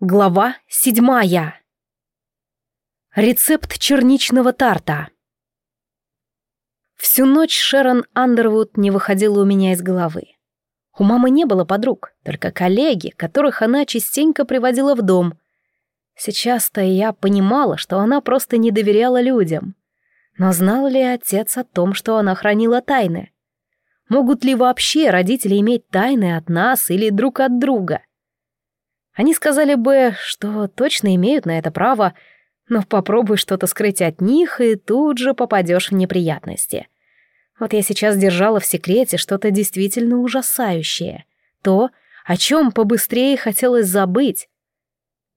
Глава седьмая. Рецепт черничного тарта. Всю ночь Шерон Андервуд не выходила у меня из головы. У мамы не было подруг, только коллеги, которых она частенько приводила в дом. Сейчас-то я понимала, что она просто не доверяла людям. Но знал ли отец о том, что она хранила тайны? Могут ли вообще родители иметь тайны от нас или друг от друга? Они сказали бы, что точно имеют на это право, но попробуй что-то скрыть от них, и тут же попадешь в неприятности. Вот я сейчас держала в секрете что-то действительно ужасающее. То, о чем побыстрее хотелось забыть.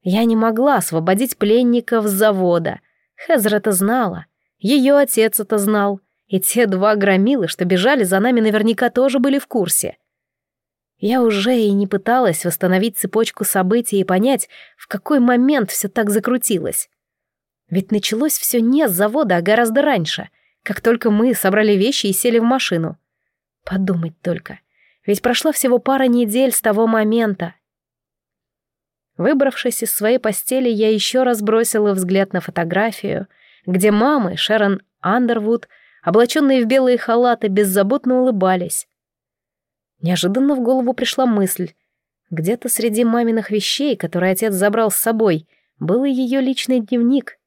Я не могла освободить пленников с завода. Хезер это знала. Ее отец это знал. И те два громилы, что бежали за нами, наверняка тоже были в курсе. Я уже и не пыталась восстановить цепочку событий и понять, в какой момент все так закрутилось. Ведь началось все не с завода, а гораздо раньше, как только мы собрали вещи и сели в машину. Подумать только. Ведь прошла всего пара недель с того момента. Выбравшись из своей постели, я еще раз бросила взгляд на фотографию, где мамы Шерон Андервуд, облаченные в белые халаты, беззаботно улыбались. Неожиданно в голову пришла мысль. Где-то среди маминых вещей, которые отец забрал с собой, был и ее личный дневник.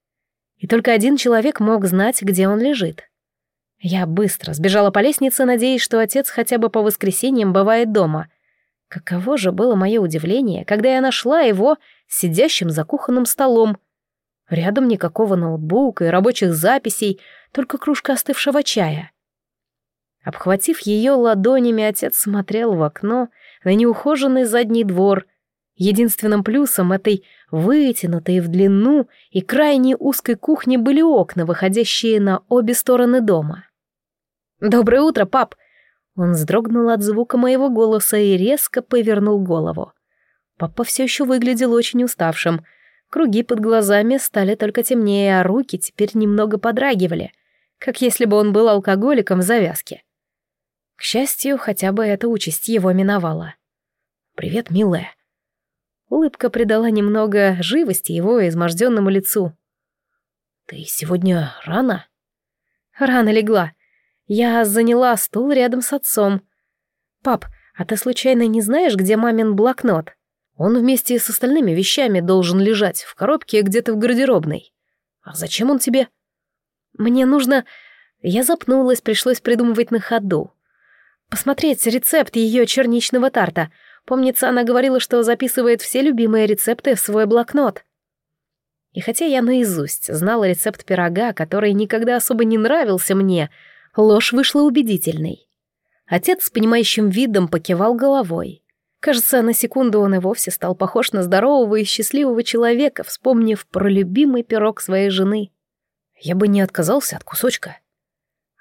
И только один человек мог знать, где он лежит. Я быстро сбежала по лестнице, надеясь, что отец хотя бы по воскресеньям бывает дома. Каково же было мое удивление, когда я нашла его сидящим за кухонным столом. Рядом никакого ноутбука и рабочих записей, только кружка остывшего чая. Обхватив ее ладонями, отец смотрел в окно на неухоженный задний двор. Единственным плюсом этой вытянутой в длину и крайне узкой кухни были окна, выходящие на обе стороны дома. «Доброе утро, пап!» Он вздрогнул от звука моего голоса и резко повернул голову. Папа все еще выглядел очень уставшим. Круги под глазами стали только темнее, а руки теперь немного подрагивали, как если бы он был алкоголиком в завязке. Счастью, хотя бы эта участь его миновала. «Привет, милая». Улыбка придала немного живости его изможденному лицу. «Ты сегодня рано?» «Рано легла. Я заняла стул рядом с отцом. Пап, а ты случайно не знаешь, где мамин блокнот? Он вместе с остальными вещами должен лежать в коробке где-то в гардеробной. А зачем он тебе?» «Мне нужно...» Я запнулась, пришлось придумывать на ходу. Посмотреть рецепт ее черничного тарта. Помнится, она говорила, что записывает все любимые рецепты в свой блокнот. И хотя я наизусть знала рецепт пирога, который никогда особо не нравился мне, ложь вышла убедительной. Отец с понимающим видом покивал головой. Кажется, на секунду он и вовсе стал похож на здорового и счастливого человека, вспомнив про любимый пирог своей жены. Я бы не отказался от кусочка.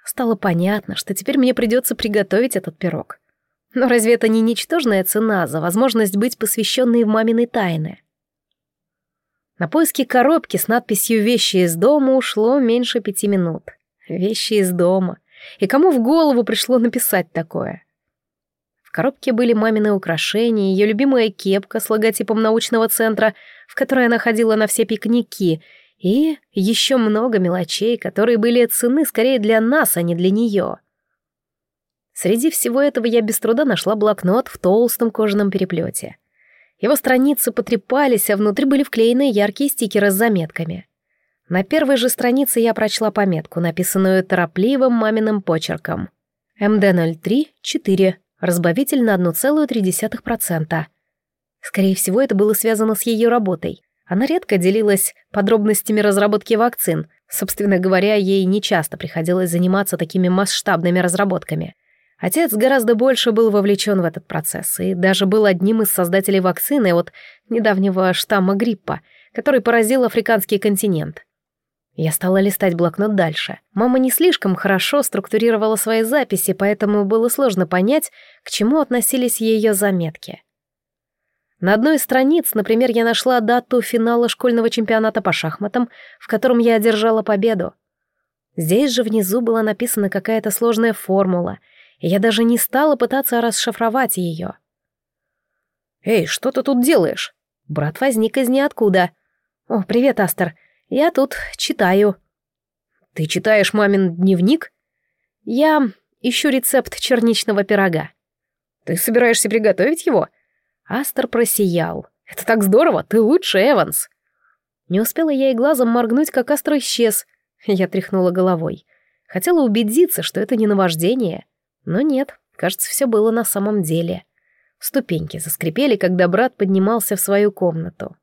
Стало понятно, что теперь мне придется приготовить этот пирог. Но разве это не ничтожная цена за возможность быть посвященной в маминой тайны? На поиски коробки с надписью «Вещи из дома» ушло меньше пяти минут. «Вещи из дома». И кому в голову пришло написать такое? В коробке были мамины украшения, ее любимая кепка с логотипом научного центра, в которой она ходила на все пикники, и еще много мелочей, которые были цены скорее для нас, а не для нее. Среди всего этого я без труда нашла блокнот в толстом кожаном переплете. Его страницы потрепались, а внутри были вклеены яркие стикеры с заметками. На первой же странице я прочла пометку, написанную торопливым маминым почерком. МД-03-4, разбавитель на 1,3%. Скорее всего, это было связано с ее работой. Она редко делилась подробностями разработки вакцин. Собственно говоря, ей нечасто приходилось заниматься такими масштабными разработками. Отец гораздо больше был вовлечен в этот процесс и даже был одним из создателей вакцины от недавнего штамма гриппа, который поразил африканский континент. Я стала листать блокнот дальше. Мама не слишком хорошо структурировала свои записи, поэтому было сложно понять, к чему относились ее заметки. На одной из страниц, например, я нашла дату финала школьного чемпионата по шахматам, в котором я одержала победу. Здесь же внизу была написана какая-то сложная формула, и я даже не стала пытаться расшифровать ее. «Эй, что ты тут делаешь?» Брат возник из ниоткуда. «О, привет, Астер. Я тут читаю». «Ты читаешь мамин дневник?» «Я ищу рецепт черничного пирога». «Ты собираешься приготовить его?» Астер просиял. «Это так здорово! Ты лучше, Эванс!» Не успела я и глазом моргнуть, как Астер исчез. Я тряхнула головой. Хотела убедиться, что это не наваждение. Но нет, кажется, все было на самом деле. Ступеньки заскрипели, когда брат поднимался в свою комнату.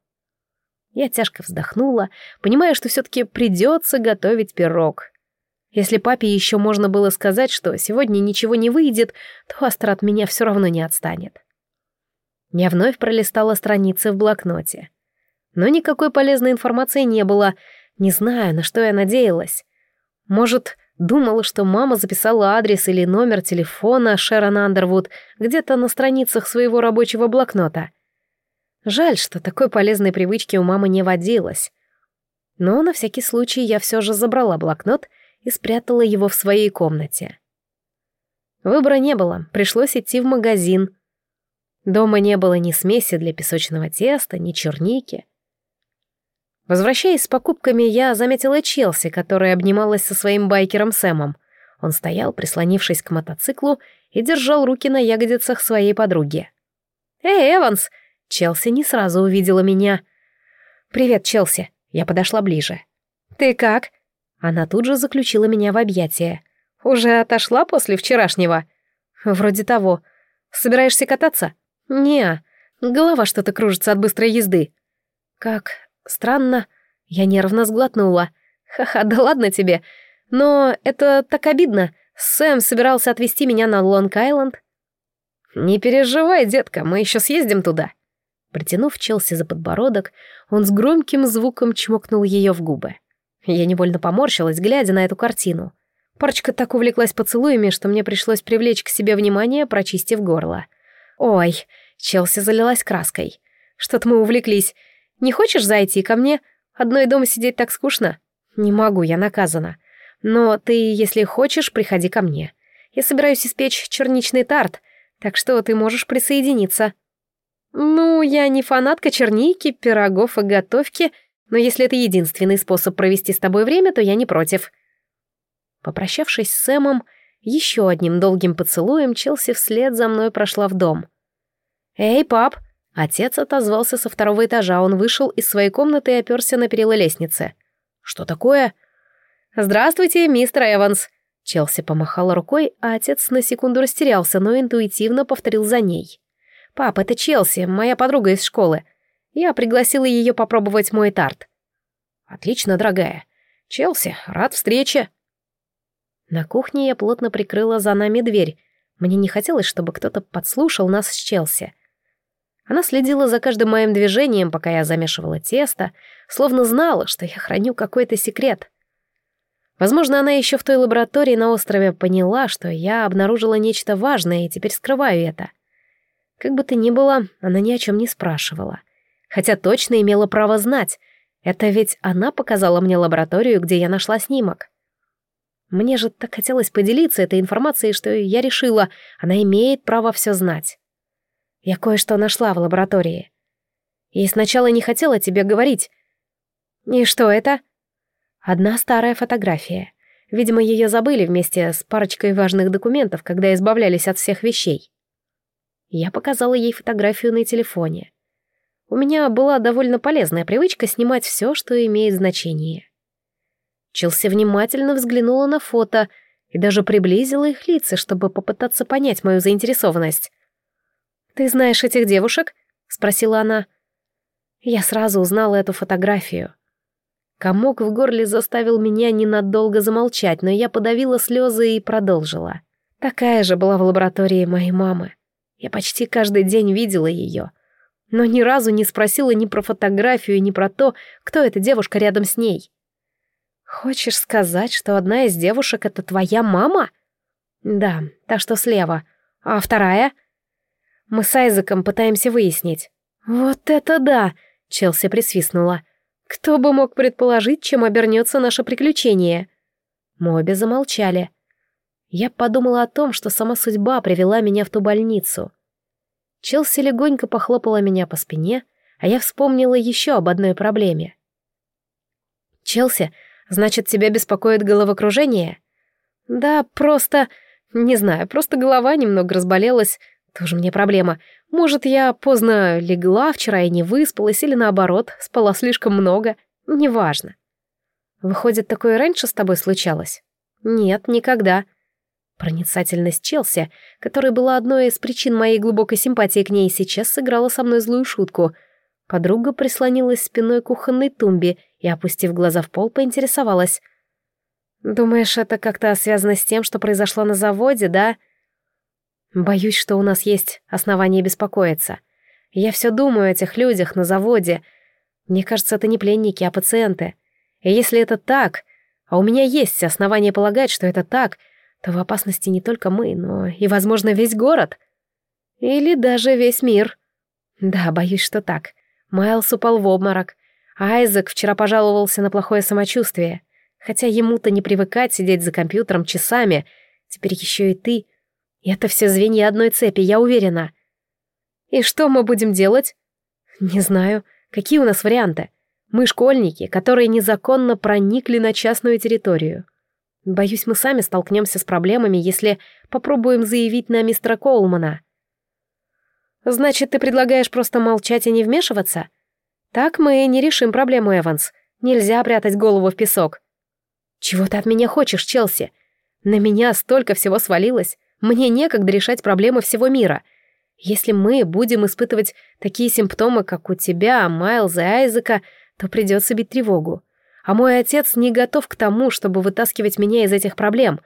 Я тяжко вздохнула, понимая, что все-таки придется готовить пирог. Если папе еще можно было сказать, что сегодня ничего не выйдет, то Астра от меня все равно не отстанет. Я вновь пролистала страницы в блокноте. Но никакой полезной информации не было. Не знаю, на что я надеялась. Может, думала, что мама записала адрес или номер телефона Шерон Андервуд где-то на страницах своего рабочего блокнота. Жаль, что такой полезной привычки у мамы не водилось. Но на всякий случай я все же забрала блокнот и спрятала его в своей комнате. Выбора не было, пришлось идти в магазин. Дома не было ни смеси для песочного теста, ни черники. Возвращаясь с покупками, я заметила Челси, которая обнималась со своим байкером Сэмом. Он стоял, прислонившись к мотоциклу, и держал руки на ягодицах своей подруги. «Эй, Эванс!» Челси не сразу увидела меня. «Привет, Челси!» Я подошла ближе. «Ты как?» Она тут же заключила меня в объятия. «Уже отошла после вчерашнего?» «Вроде того. Собираешься кататься?» «Не, голова что-то кружится от быстрой езды». «Как странно». Я нервно сглотнула. «Ха-ха, да ладно тебе. Но это так обидно. Сэм собирался отвезти меня на Лонг-Айленд». «Не переживай, детка, мы еще съездим туда». Притянув Челси за подбородок, он с громким звуком чмокнул ее в губы. Я невольно поморщилась, глядя на эту картину. Парочка так увлеклась поцелуями, что мне пришлось привлечь к себе внимание, прочистив горло. «Ой!» — Челси залилась краской. «Что-то мы увлеклись. Не хочешь зайти ко мне? Одной дома сидеть так скучно?» «Не могу, я наказана. Но ты, если хочешь, приходи ко мне. Я собираюсь испечь черничный тарт, так что ты можешь присоединиться». «Ну, я не фанатка черники, пирогов и готовки, но если это единственный способ провести с тобой время, то я не против». Попрощавшись с Сэмом, еще одним долгим поцелуем Челси вслед за мной прошла в дом. «Эй, пап!» Отец отозвался со второго этажа, он вышел из своей комнаты и оперся на перила лестницы. «Что такое?» «Здравствуйте, мистер Эванс!» Челси помахала рукой, а отец на секунду растерялся, но интуитивно повторил за ней. «Пап, это Челси, моя подруга из школы. Я пригласила ее попробовать мой тарт». «Отлично, дорогая. Челси, рад встрече». На кухне я плотно прикрыла за нами дверь. Мне не хотелось, чтобы кто-то подслушал нас с Челси. Она следила за каждым моим движением, пока я замешивала тесто, словно знала, что я храню какой-то секрет. Возможно, она еще в той лаборатории на острове поняла, что я обнаружила нечто важное и теперь скрываю это. Как бы то ни было, она ни о чем не спрашивала. Хотя точно имела право знать. Это ведь она показала мне лабораторию, где я нашла снимок. Мне же так хотелось поделиться этой информацией, что я решила, она имеет право все знать. Я кое-что нашла в лаборатории. И сначала не хотела тебе говорить. И что это? Одна старая фотография. Видимо, ее забыли вместе с парочкой важных документов, когда избавлялись от всех вещей. Я показала ей фотографию на телефоне. У меня была довольно полезная привычка снимать все, что имеет значение. Челси внимательно взглянула на фото и даже приблизила их лица, чтобы попытаться понять мою заинтересованность. «Ты знаешь этих девушек?» — спросила она. Я сразу узнала эту фотографию. Комок в горле заставил меня ненадолго замолчать, но я подавила слезы и продолжила. Такая же была в лаборатории моей мамы. Я почти каждый день видела ее, но ни разу не спросила ни про фотографию, ни про то, кто эта девушка рядом с ней. «Хочешь сказать, что одна из девушек — это твоя мама?» «Да, та, что слева. А вторая?» «Мы с Айзеком пытаемся выяснить». «Вот это да!» — Челси присвистнула. «Кто бы мог предположить, чем обернется наше приключение?» Мы обе замолчали. Я подумала о том, что сама судьба привела меня в ту больницу. Челси легонько похлопала меня по спине, а я вспомнила еще об одной проблеме. «Челси, значит, тебя беспокоит головокружение?» «Да, просто... Не знаю, просто голова немного разболелась. Тоже мне проблема. Может, я поздно легла вчера и не выспалась, или наоборот, спала слишком много. Неважно. Выходит, такое раньше с тобой случалось? Нет, никогда. Проницательность Челси, которая была одной из причин моей глубокой симпатии к ней, сейчас сыграла со мной злую шутку. Подруга прислонилась спиной к кухонной тумбе и, опустив глаза в пол, поинтересовалась. «Думаешь, это как-то связано с тем, что произошло на заводе, да?» Боюсь, что у нас есть основания беспокоиться. Я все думаю о этих людях на заводе. Мне кажется, это не пленники, а пациенты. И если это так, а у меня есть основания полагать, что это так, то в опасности не только мы, но и, возможно, весь город. Или даже весь мир. Да, боюсь, что так. Майлз упал в обморок. Айзек вчера пожаловался на плохое самочувствие. Хотя ему-то не привыкать сидеть за компьютером часами. Теперь еще и ты — это все звенья одной цепи, я уверена. И что мы будем делать? Не знаю. Какие у нас варианты? Мы школьники, которые незаконно проникли на частную территорию. Боюсь, мы сами столкнемся с проблемами, если попробуем заявить на мистера Коулмана. Значит, ты предлагаешь просто молчать и не вмешиваться? Так мы не решим проблему, Эванс. Нельзя прятать голову в песок. Чего ты от меня хочешь, Челси? На меня столько всего свалилось. Мне некогда решать проблемы всего мира. Если мы будем испытывать такие симптомы, как у тебя, Майлза и Айзека, то придется бить тревогу. А мой отец не готов к тому, чтобы вытаскивать меня из этих проблем.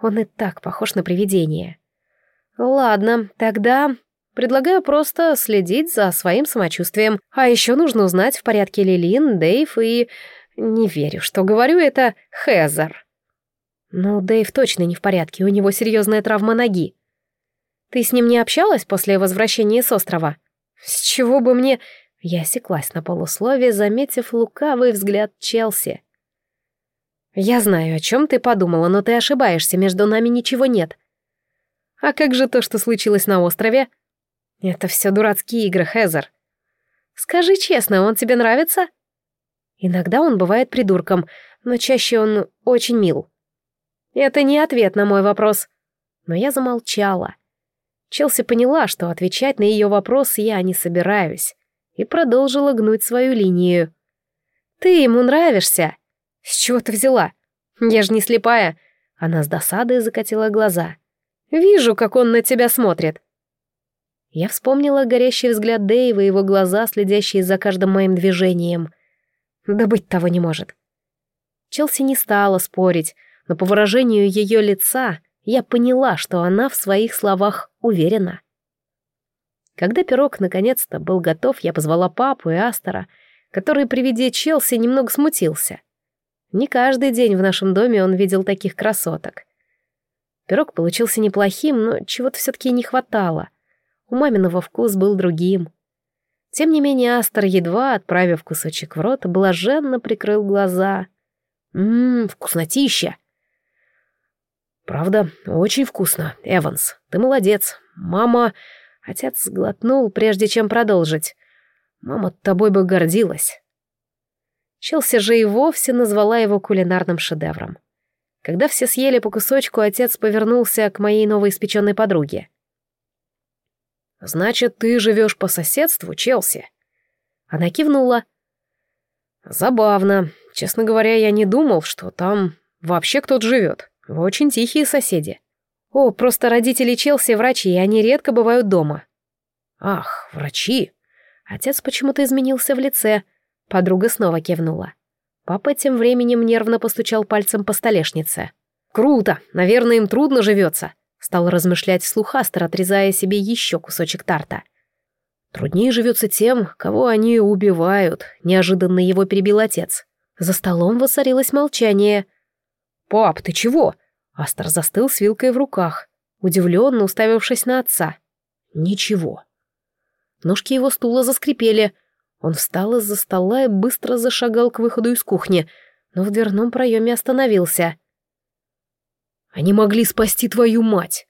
Он и так похож на привидение. Ладно, тогда предлагаю просто следить за своим самочувствием. А еще нужно узнать, в порядке ли Лин, Дэйв и... Не верю, что говорю это Хезер. Ну, Дэйв точно не в порядке, у него серьезная травма ноги. Ты с ним не общалась после возвращения с острова? С чего бы мне... Я осеклась на полусловие, заметив лукавый взгляд Челси. «Я знаю, о чем ты подумала, но ты ошибаешься, между нами ничего нет». «А как же то, что случилось на острове?» «Это все дурацкие игры, Хезер». «Скажи честно, он тебе нравится?» «Иногда он бывает придурком, но чаще он очень мил». Это не ответ на мой вопрос. Но я замолчала. Челси поняла, что отвечать на ее вопрос я не собираюсь, и продолжила гнуть свою линию. «Ты ему нравишься?» «С чего ты взяла? Я же не слепая». Она с досадой закатила глаза. «Вижу, как он на тебя смотрит». Я вспомнила горящий взгляд Дэйва и его глаза, следящие за каждым моим движением. Да быть того не может. Челси не стала спорить, но по выражению ее лица я поняла, что она в своих словах уверена. Когда пирог наконец-то был готов, я позвала папу и Астора, который при виде Челси немного смутился. Не каждый день в нашем доме он видел таких красоток. Пирог получился неплохим, но чего-то все-таки не хватало. У маминого вкус был другим. Тем не менее, Астер, едва отправив кусочек в рот, блаженно прикрыл глаза. «Ммм, вкуснотища!» «Правда, очень вкусно, Эванс. Ты молодец. Мама...» Отец сглотнул, прежде чем продолжить. «Мама тобой бы гордилась». Челси же и вовсе назвала его кулинарным шедевром. Когда все съели по кусочку, отец повернулся к моей новоиспеченной подруге. «Значит, ты живешь по соседству, Челси?» Она кивнула. «Забавно. Честно говоря, я не думал, что там вообще кто-то живет. Вы очень тихие соседи. О, просто родители Челси врачи, и они редко бывают дома. Ах, врачи. Отец почему-то изменился в лице. Подруга снова кивнула. Папа тем временем нервно постучал пальцем по столешнице. «Круто! Наверное, им трудно живется», — стал размышлять вслух Астер, отрезая себе еще кусочек тарта. «Труднее живется тем, кого они убивают», — неожиданно его перебил отец. За столом воцарилось молчание — «Пап, ты чего?» Астер застыл с вилкой в руках, удивленно уставившись на отца. «Ничего». Ножки его стула заскрипели. Он встал из-за стола и быстро зашагал к выходу из кухни, но в дверном проеме остановился. «Они могли спасти твою мать!»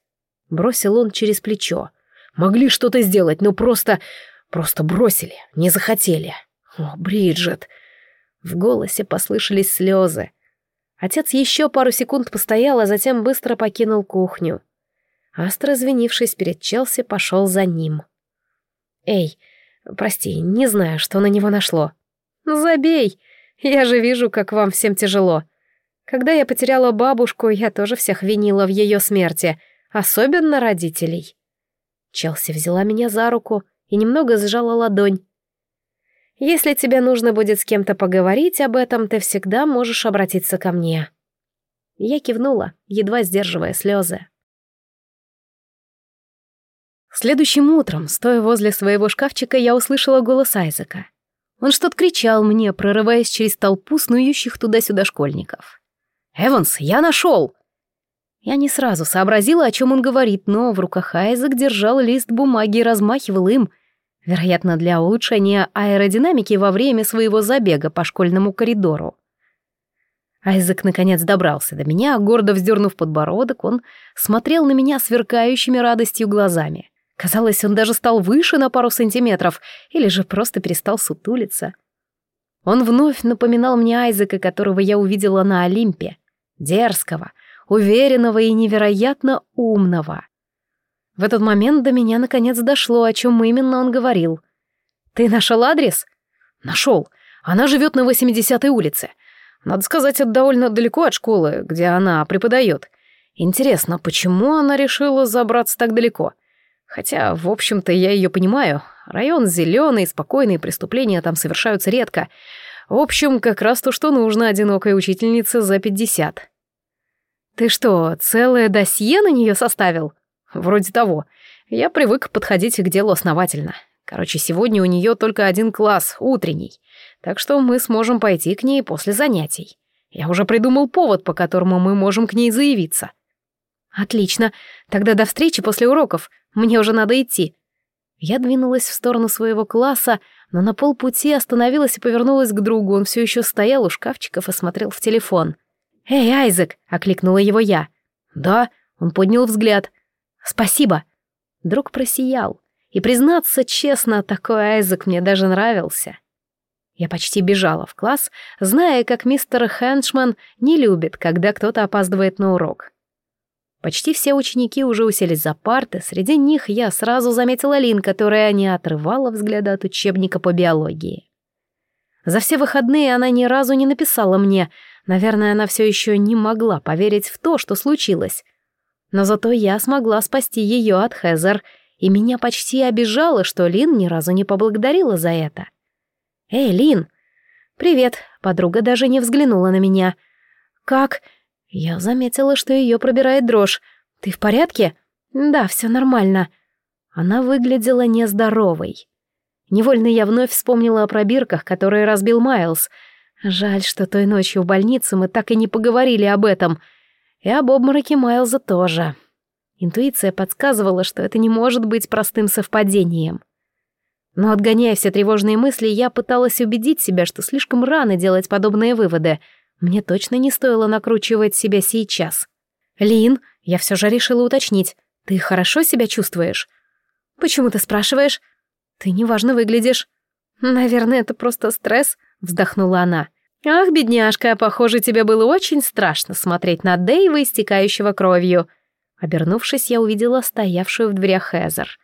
Бросил он через плечо. «Могли что-то сделать, но просто... Просто бросили, не захотели. О, Бриджит!» В голосе послышались слезы. Отец еще пару секунд постоял, а затем быстро покинул кухню. Астра, извинившись перед Челси, пошел за ним. «Эй, прости, не знаю, что на него нашло». «Забей! Я же вижу, как вам всем тяжело. Когда я потеряла бабушку, я тоже всех винила в ее смерти, особенно родителей». Челси взяла меня за руку и немного сжала ладонь. «Если тебе нужно будет с кем-то поговорить об этом, ты всегда можешь обратиться ко мне». Я кивнула, едва сдерживая слезы. Следующим утром, стоя возле своего шкафчика, я услышала голос Айзека. Он что-то кричал мне, прорываясь через толпу снующих туда-сюда школьников. «Эванс, я нашел!» Я не сразу сообразила, о чем он говорит, но в руках Айзек держал лист бумаги и размахивал им, вероятно, для улучшения аэродинамики во время своего забега по школьному коридору. Айзек наконец добрался до меня, гордо вздернув подбородок, он смотрел на меня сверкающими радостью глазами. Казалось, он даже стал выше на пару сантиметров, или же просто перестал сутулиться. Он вновь напоминал мне Айзека, которого я увидела на Олимпе. Дерзкого, уверенного и невероятно умного. В этот момент до меня наконец дошло, о чем именно он говорил. «Ты нашел адрес?» «Нашел. Она живет на 80-й улице. Надо сказать, это довольно далеко от школы, где она преподает. Интересно, почему она решила забраться так далеко?» Хотя, в общем-то, я ее понимаю. Район зеленый, спокойные преступления там совершаются редко. В общем, как раз то, что нужно одинокой учительнице за пятьдесят. Ты что, целое досье на нее составил? Вроде того. Я привык подходить к делу основательно. Короче, сегодня у нее только один класс, утренний. Так что мы сможем пойти к ней после занятий. Я уже придумал повод, по которому мы можем к ней заявиться. Отлично. Тогда до встречи после уроков. Мне уже надо идти». Я двинулась в сторону своего класса, но на полпути остановилась и повернулась к другу. Он все еще стоял у шкафчиков и смотрел в телефон. «Эй, Айзек!» — окликнула его я. «Да?» — он поднял взгляд. «Спасибо!» Друг просиял. И, признаться честно, такой Айзек мне даже нравился. Я почти бежала в класс, зная, как мистер Хэншман не любит, когда кто-то опаздывает на урок. Почти все ученики уже уселись за парты, среди них я сразу заметила Лин, которая не отрывала взгляда от учебника по биологии. За все выходные она ни разу не написала мне, наверное, она все еще не могла поверить в то, что случилось. Но зато я смогла спасти ее от Хезер, и меня почти обижало, что Лин ни разу не поблагодарила за это. «Эй, Лин!» «Привет!» — подруга даже не взглянула на меня. «Как?» Я заметила, что ее пробирает дрожь. «Ты в порядке?» «Да, все нормально». Она выглядела нездоровой. Невольно я вновь вспомнила о пробирках, которые разбил Майлз. Жаль, что той ночью в больнице мы так и не поговорили об этом. И об обмороке Майлза тоже. Интуиция подсказывала, что это не может быть простым совпадением. Но отгоняя все тревожные мысли, я пыталась убедить себя, что слишком рано делать подобные выводы — мне точно не стоило накручивать себя сейчас. «Лин, я все же решила уточнить. Ты хорошо себя чувствуешь?» «Почему ты спрашиваешь?» «Ты неважно выглядишь». «Наверное, это просто стресс», — вздохнула она. «Ах, бедняжка, похоже, тебе было очень страшно смотреть на Дэйва, истекающего кровью». Обернувшись, я увидела стоявшую в дверях Хезер.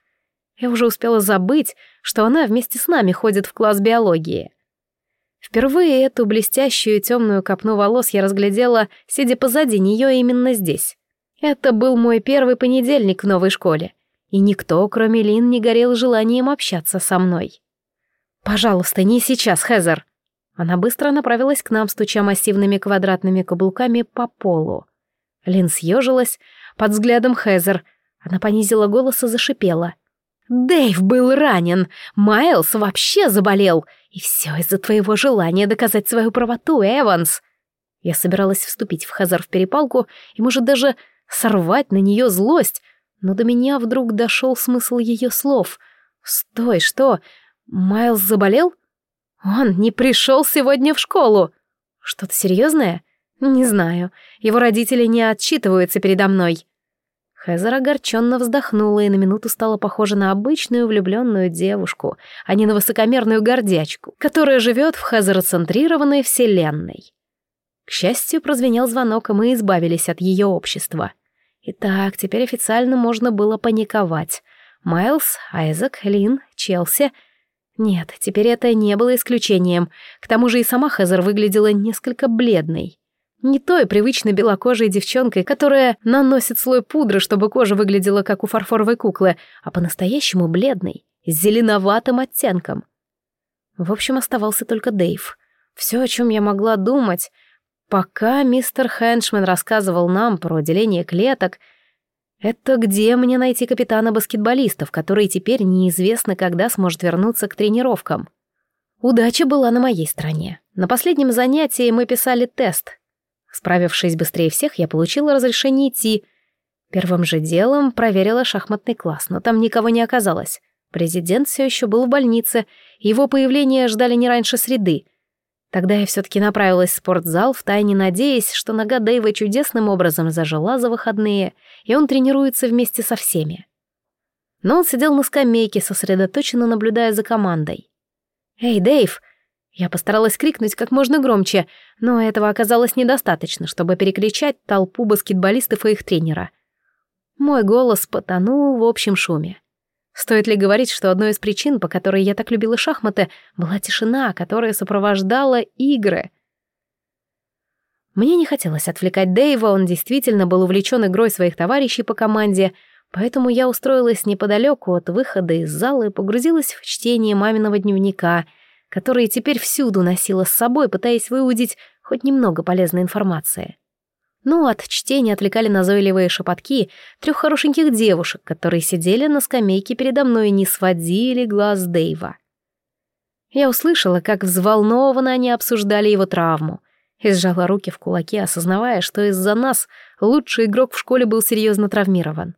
Я уже успела забыть, что она вместе с нами ходит в класс биологии. Впервые эту блестящую темную копну волос я разглядела, сидя позади нее именно здесь. Это был мой первый понедельник в новой школе, и никто, кроме Лин, не горел желанием общаться со мной. «Пожалуйста, не сейчас, Хезер!» Она быстро направилась к нам, стуча массивными квадратными каблуками по полу. Лин съежилась под взглядом Хезер. Она понизила голос и зашипела. «Дэйв был ранен! Майлз вообще заболел! И все из-за твоего желания доказать свою правоту, Эванс. Я собиралась вступить в Хазар в перепалку и, может, даже сорвать на нее злость, но до меня вдруг дошел смысл ее слов. «Стой, что? Майлз заболел? Он не пришел сегодня в школу. Что-то серьезное? Не знаю. Его родители не отчитываются передо мной». Хезер огорченно вздохнула и на минуту стала похожа на обычную влюбленную девушку, а не на высокомерную гордячку, которая живет в хезероцентрированной вселенной. К счастью, прозвенел звонок, и мы избавились от ее общества. Итак, теперь официально можно было паниковать. Майлз, Айзек, Лин, Челси. Нет, теперь это не было исключением. К тому же и сама Хезер выглядела несколько бледной. Не той привычной белокожей девчонкой, которая наносит слой пудры, чтобы кожа выглядела как у фарфоровой куклы, а по-настоящему бледной, с зеленоватым оттенком. В общем, оставался только Дэйв. Все, о чем я могла думать, пока мистер Хэншмен рассказывал нам про деление клеток, это где мне найти капитана баскетболистов, который теперь неизвестно, когда сможет вернуться к тренировкам. Удача была на моей стороне. На последнем занятии мы писали тест — Справившись быстрее всех, я получила разрешение идти. Первым же делом проверила шахматный класс, но там никого не оказалось. Президент все еще был в больнице, его появление ждали не раньше среды. Тогда я все-таки направилась в спортзал, втайне надеясь, что нога Дэйва чудесным образом зажила за выходные, и он тренируется вместе со всеми. Но он сидел на скамейке, сосредоточенно наблюдая за командой. «Эй, Дэйв!» Я постаралась крикнуть как можно громче, но этого оказалось недостаточно, чтобы перекричать толпу баскетболистов и их тренера. Мой голос потонул в общем шуме. Стоит ли говорить, что одной из причин, по которой я так любила шахматы, была тишина, которая сопровождала игры. Мне не хотелось отвлекать Дэйва, он действительно был увлечен игрой своих товарищей по команде, поэтому я устроилась неподалеку от выхода из зала и погрузилась в чтение маминого дневника — которые теперь всюду носила с собой, пытаясь выудить хоть немного полезной информации. Ну, от чтения отвлекали назойливые шепотки трех хорошеньких девушек, которые сидели на скамейке передо мной и не сводили глаз Дэйва. Я услышала, как взволнованно они обсуждали его травму, и сжала руки в кулаки, осознавая, что из-за нас лучший игрок в школе был серьезно травмирован.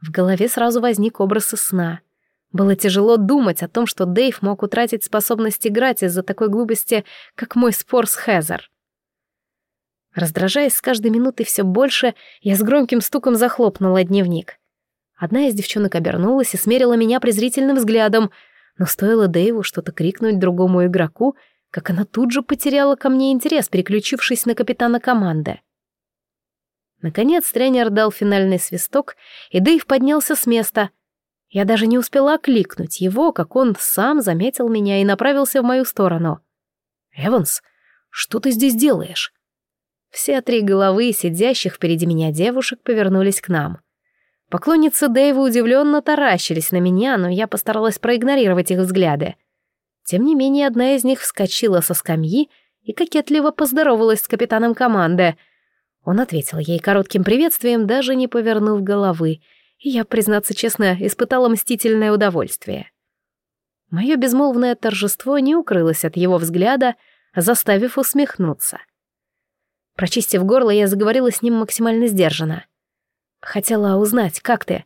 В голове сразу возник образ сна — было тяжело думать о том, что Дэйв мог утратить способность играть из-за такой глупости, как мой спор с Хезер. Раздражаясь с каждой минутой все больше, я с громким стуком захлопнула дневник. Одна из девчонок обернулась и смерила меня презрительным взглядом, но стоило Дэйву что-то крикнуть другому игроку, как она тут же потеряла ко мне интерес, переключившись на капитана команды. Наконец тренер дал финальный свисток, и Дэйв поднялся с места — я даже не успела окликнуть его, как он сам заметил меня и направился в мою сторону. «Эванс, что ты здесь делаешь?» Все три головы сидящих впереди меня девушек повернулись к нам. Поклонницы Дэйва удивленно таращились на меня, но я постаралась проигнорировать их взгляды. Тем не менее, одна из них вскочила со скамьи и кокетливо поздоровалась с капитаном команды. Он ответил ей коротким приветствием, даже не повернув головы, и я, признаться честно, испытала мстительное удовольствие. Мое безмолвное торжество не укрылось от его взгляда, заставив усмехнуться. Прочистив горло, я заговорила с ним максимально сдержанно. Хотела узнать, как ты?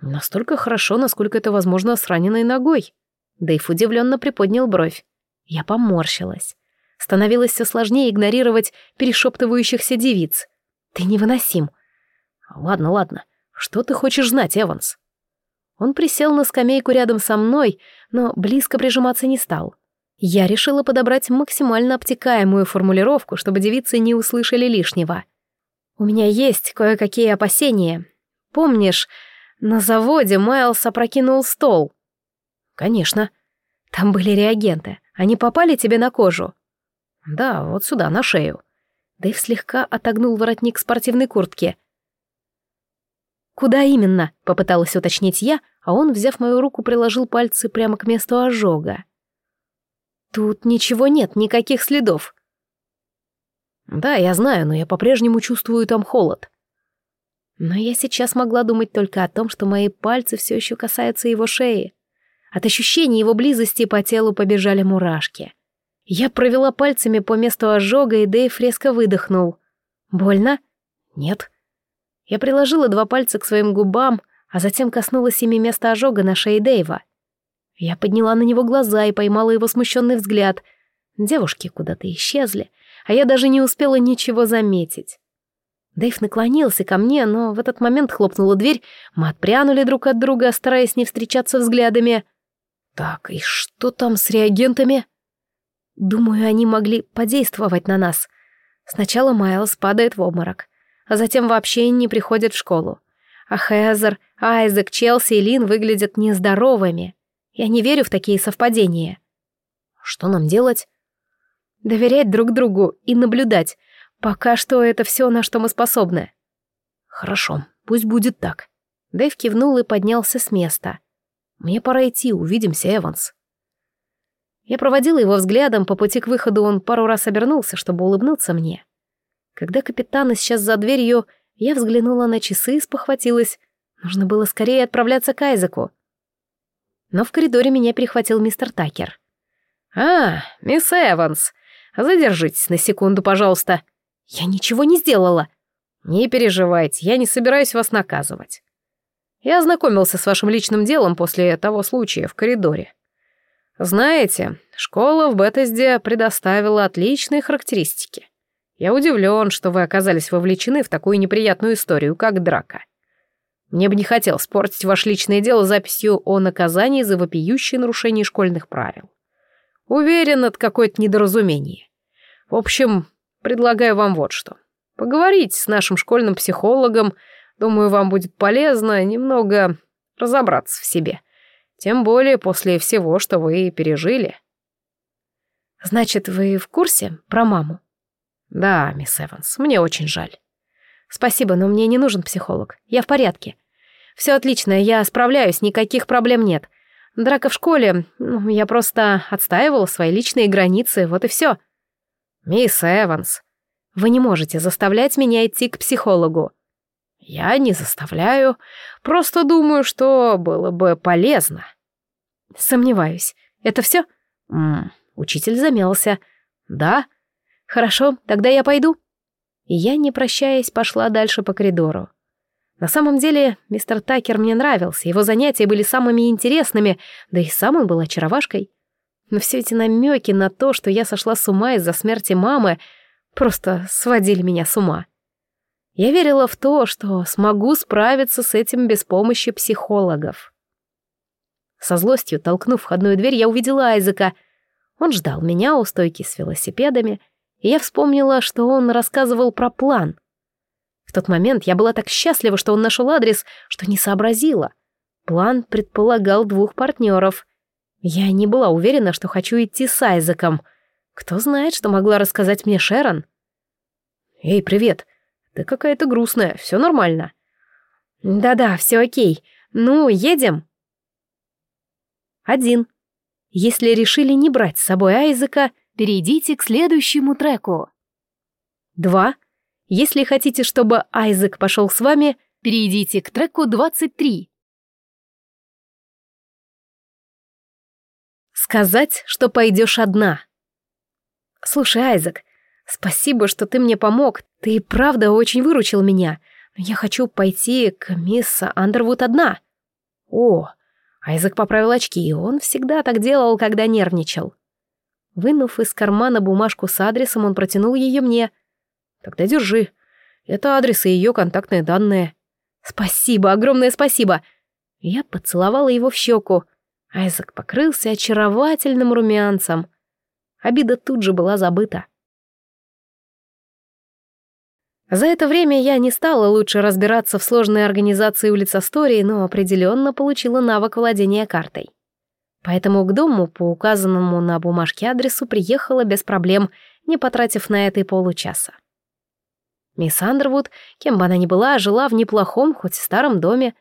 Настолько хорошо, насколько это возможно с раненой ногой. Дэйв удивленно приподнял бровь. Я поморщилась. Становилось все сложнее игнорировать перешептывающихся девиц. Ты невыносим. Ладно, ладно. «Что ты хочешь знать, Эванс?» Он присел на скамейку рядом со мной, но близко прижиматься не стал. Я решила подобрать максимально обтекаемую формулировку, чтобы девицы не услышали лишнего. «У меня есть кое-какие опасения. Помнишь, на заводе Майлз опрокинул стол?» «Конечно. Там были реагенты. Они попали тебе на кожу?» «Да, вот сюда, на шею». Дэйв слегка отогнул воротник спортивной куртки. «Куда именно?» — попыталась уточнить я, а он, взяв мою руку, приложил пальцы прямо к месту ожога. «Тут ничего нет, никаких следов». «Да, я знаю, но я по-прежнему чувствую там холод». Но я сейчас могла думать только о том, что мои пальцы все еще касаются его шеи. От ощущения его близости по телу побежали мурашки. Я провела пальцами по месту ожога, и Дэйв резко выдохнул. «Больно?» «Нет». Я приложила два пальца к своим губам, а затем коснулась ими места ожога на шее Дэйва. Я подняла на него глаза и поймала его смущенный взгляд. Девушки куда-то исчезли, а я даже не успела ничего заметить. Дэйв наклонился ко мне, но в этот момент хлопнула дверь, мы отпрянули друг от друга, стараясь не встречаться взглядами. Так, и что там с реагентами? Думаю, они могли подействовать на нас. Сначала Майлз падает в обморок, а затем вообще не приходит в школу. А Хезер, Айзек, Челси и Лин выглядят нездоровыми. Я не верю в такие совпадения. Что нам делать? Доверять друг другу и наблюдать. Пока что это все, на что мы способны. Хорошо, пусть будет так. Дэйв кивнул и поднялся с места. Мне пора идти, увидимся, Эванс. Я проводила его взглядом, по пути к выходу он пару раз обернулся, чтобы улыбнуться мне. Когда капитан исчез за дверью, я взглянула на часы и спохватилась. Нужно было скорее отправляться к Айзеку. Но в коридоре меня перехватил мистер Такер. «А, мисс Эванс, задержитесь на секунду, пожалуйста». «Я ничего не сделала». «Не переживайте, я не собираюсь вас наказывать. Я ознакомился с вашим личным делом после того случая в коридоре. Знаете, школа в Бетезде предоставила отличные характеристики. Я удивлен, что вы оказались вовлечены в такую неприятную историю, как драка. Мне бы не хотел спортить ваше личное дело записью о наказании за вопиющее нарушение школьных правил. Уверен, это какое-то недоразумение. В общем, предлагаю вам вот что. Поговорите с нашим школьным психологом, думаю, вам будет полезно немного разобраться в себе. Тем более после всего, что вы пережили. Значит, вы в курсе про маму? Да, мисс Эванс, мне очень жаль. Спасибо, но мне не нужен психолог. Я в порядке. Все отлично, я справляюсь, никаких проблем нет. Драка в школе, ну, я просто отстаивала свои личные границы, вот и все. Мисс Эванс, вы не можете заставлять меня идти к психологу. Я не заставляю, просто думаю, что было бы полезно. Сомневаюсь. Это все? Учитель замялся. Да? Хорошо, тогда я пойду. И я, не прощаясь, пошла дальше по коридору. На самом деле, мистер Такер мне нравился, его занятия были самыми интересными, да и сам он был очаровашкой. Но все эти намеки на то, что я сошла с ума из-за смерти мамы, просто сводили меня с ума. Я верила в то, что смогу справиться с этим без помощи психологов. Со злостью, толкнув входную дверь, я увидела Айзека. Он ждал меня у стойки с велосипедами, и я вспомнила, что он рассказывал про план. В тот момент я была так счастлива, что он нашел адрес, что не сообразила. План предполагал двух партнеров. Я не была уверена, что хочу идти с Айзеком. Кто знает, что могла рассказать мне Шерон? «Эй, привет!» Ты какая-то грустная, все нормально. Да-да, все окей. Ну, едем. Один. Если решили не брать с собой Айзека, перейдите к следующему треку. Два. Если хотите, чтобы Айзек пошел с вами, перейдите к треку 23. Сказать, что пойдешь одна. Слушай, Айзек, спасибо, что ты мне помог. Ты правда очень выручил меня. Но я хочу пойти к мисс Андервуд одна. О, Айзек поправил очки, и он всегда так делал, когда нервничал. Вынув из кармана бумажку с адресом, он протянул ее мне. «Тогда держи. Это адрес и ее контактные данные». «Спасибо, огромное спасибо!» Я поцеловала его в щеку. Айзек покрылся очаровательным румянцем. Обида тут же была забыта. За это время я не стала лучше разбираться в сложной организации улиц Астории, но определенно получила навык владения картой. Поэтому к дому по указанному на бумажке адресу приехала без проблем, не потратив на это и получаса. Мисс Андервуд, кем бы она ни была, жила в неплохом, хоть старом доме.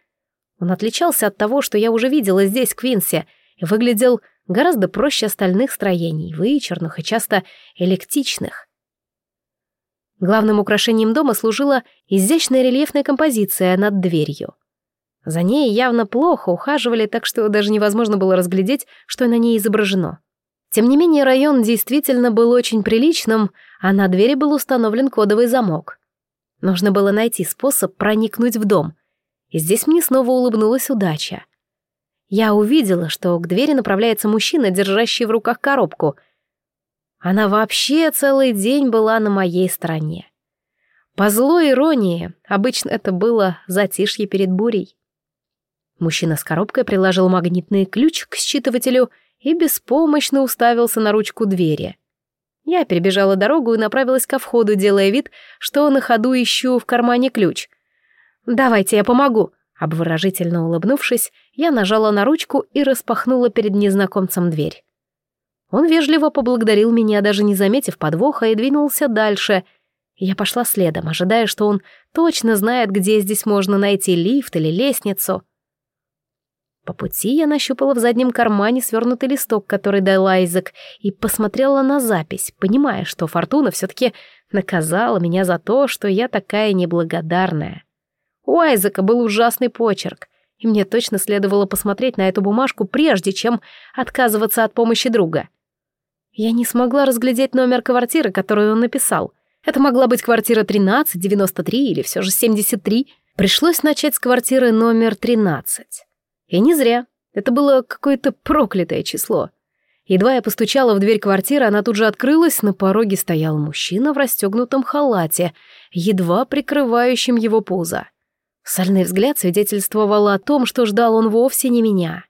Он отличался от того, что я уже видела здесь, в Квинсе, и выглядел гораздо проще остальных строений, вычурных и часто электичных. Главным украшением дома служила изящная рельефная композиция над дверью. За ней явно плохо ухаживали, так что даже невозможно было разглядеть, что на ней изображено. Тем не менее, район действительно был очень приличным, а на двери был установлен кодовый замок. Нужно было найти способ проникнуть в дом. И здесь мне снова улыбнулась удача. Я увидела, что к двери направляется мужчина, держащий в руках коробку — она вообще целый день была на моей стороне. По злой иронии, обычно это было затишье перед бурей. Мужчина с коробкой приложил магнитный ключ к считывателю и беспомощно уставился на ручку двери. Я перебежала дорогу и направилась ко входу, делая вид, что на ходу ищу в кармане ключ. «Давайте я помогу», Обворожительно улыбнувшись, я нажала на ручку и распахнула перед незнакомцем дверь. Он вежливо поблагодарил меня, даже не заметив подвоха, и двинулся дальше. Я пошла следом, ожидая, что он точно знает, где здесь можно найти лифт или лестницу. По пути я нащупала в заднем кармане свернутый листок, который дал Айзек, и посмотрела на запись, понимая, что Фортуна все-таки наказала меня за то, что я такая неблагодарная. У Айзека был ужасный почерк, и мне точно следовало посмотреть на эту бумажку, прежде чем отказываться от помощи друга. Я не смогла разглядеть номер квартиры, которую он написал. Это могла быть квартира 13, 93 или все же 73. Пришлось начать с квартиры номер 13. И не зря. Это было какое-то проклятое число. Едва я постучала в дверь квартиры, она тут же открылась, на пороге стоял мужчина в расстегнутом халате, едва прикрывающем его пузо. Сальный взгляд свидетельствовал о том, что ждал он вовсе не меня.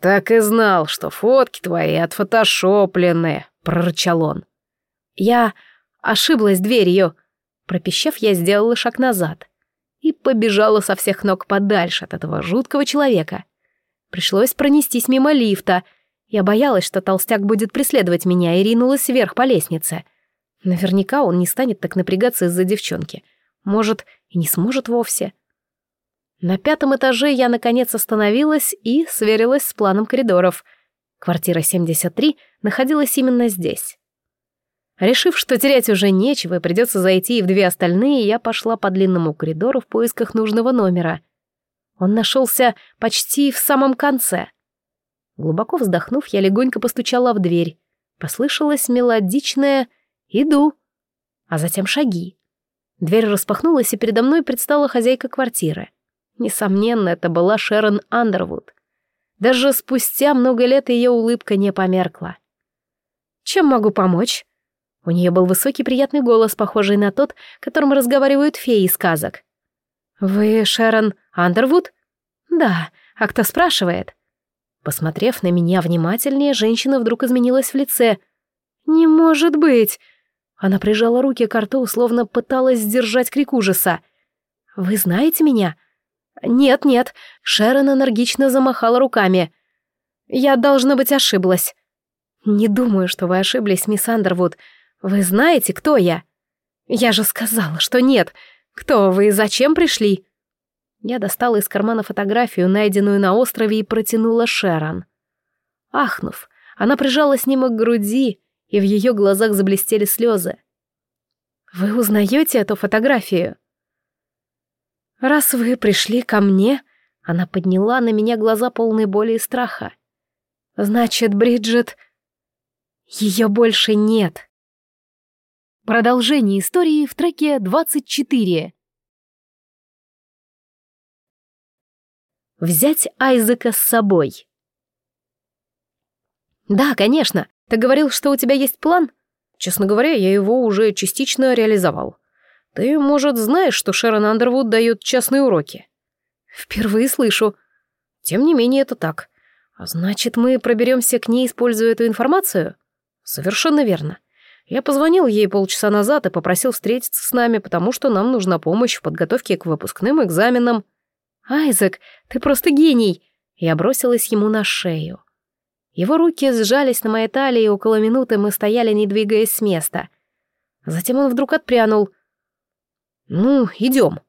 «Так и знал, что фотки твои отфотошоплены», — прорычал он. «Я ошиблась дверью». Пропищав, я сделала шаг назад и побежала со всех ног подальше от этого жуткого человека. Пришлось пронестись мимо лифта. Я боялась, что толстяк будет преследовать меня, и ринулась вверх по лестнице. Наверняка он не станет так напрягаться из-за девчонки. Может, и не сможет вовсе. На пятом этаже я, наконец, остановилась и сверилась с планом коридоров. Квартира 73 находилась именно здесь. Решив, что терять уже нечего и придется зайти и в две остальные, я пошла по длинному коридору в поисках нужного номера. Он нашелся почти в самом конце. Глубоко вздохнув, я легонько постучала в дверь. Послышалось мелодичное «Иду», а затем шаги. Дверь распахнулась, и передо мной предстала хозяйка квартиры. Несомненно, это была Шерон Андервуд. Даже спустя много лет ее улыбка не померкла. «Чем могу помочь?» У нее был высокий приятный голос, похожий на тот, которым разговаривают феи сказок. «Вы Шерон Андервуд?» «Да. А кто спрашивает?» Посмотрев на меня внимательнее, женщина вдруг изменилась в лице. «Не может быть!» Она прижала руки к рту, словно пыталась сдержать крик ужаса. «Вы знаете меня?» «Нет, нет», — Шерон энергично замахала руками. «Я, должно быть, ошиблась». «Не думаю, что вы ошиблись, мисс Андервуд. Вы знаете, кто я?» «Я же сказала, что нет. Кто вы и зачем пришли?» Я достала из кармана фотографию, найденную на острове, и протянула Шерон. Ахнув, она прижала снимок к груди, и в ее глазах заблестели слезы. «Вы узнаете эту фотографию?» «Раз вы пришли ко мне...» Она подняла на меня глаза полные боли и страха. «Значит, Бриджит...» «Ее больше нет!» Продолжение истории в треке 24. Взять Айзека с собой. Да, конечно. Ты говорил, что у тебя есть план? Честно говоря, я его уже частично реализовал. Ты, может, знаешь, что Шерон Андервуд дает частные уроки? Впервые слышу. Тем не менее, это так. А значит, мы проберемся к ней, используя эту информацию? Совершенно верно. Я позвонил ей полчаса назад и попросил встретиться с нами, потому что нам нужна помощь в подготовке к выпускным экзаменам. «Айзек, ты просто гений!» Я бросилась ему на шею. Его руки сжались на моей талии, и около минуты мы стояли, не двигаясь с места. Затем он вдруг отпрянул. «Ну, идем».